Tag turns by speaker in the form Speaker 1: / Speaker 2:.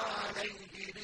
Speaker 1: عليه